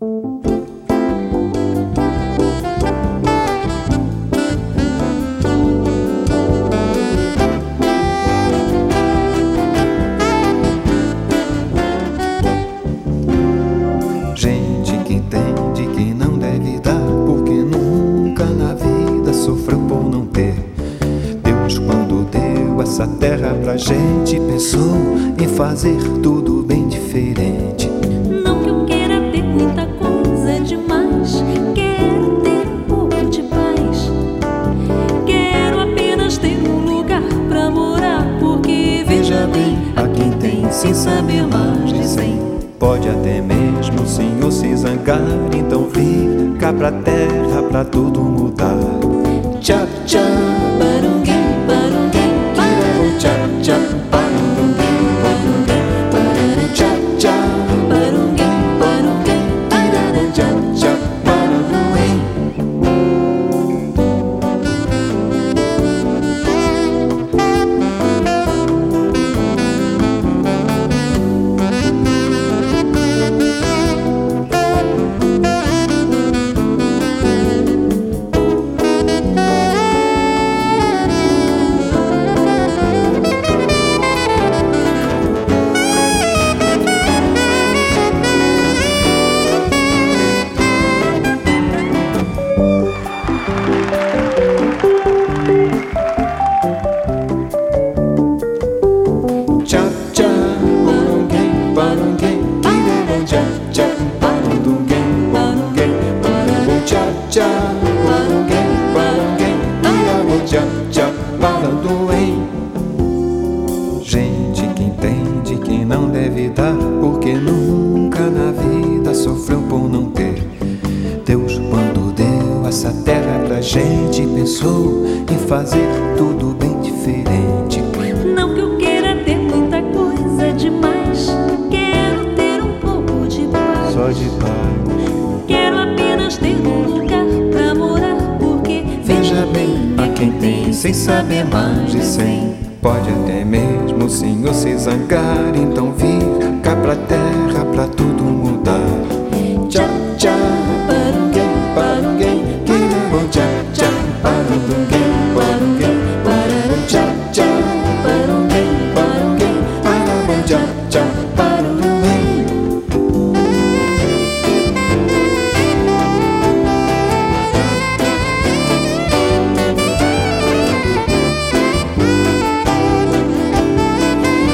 Gente que entende que não deve dar, porque nunca na vida sofreu por não ter. Deus, quando deu essa terra pra gente, pensou em fazer tudo bem diferente. Sem saber mais de cem. Pode até mesmo o senhor se zangar, então vir cá pra terra pra tudo mudar. Tchá, tchá, Gente que entende que não deve dar, porque nunca na vida sofreu por não ter. Deus, quando deu essa terra pra gente, pensou em fazer tudo Só de paz. Quero apenas ter um lugar pra morar, porque Veja bem, a quem tem sem saber mais de cem. Pode até mesmo o senhor se zangar, então vir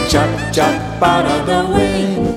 Chop, chop, out of the way.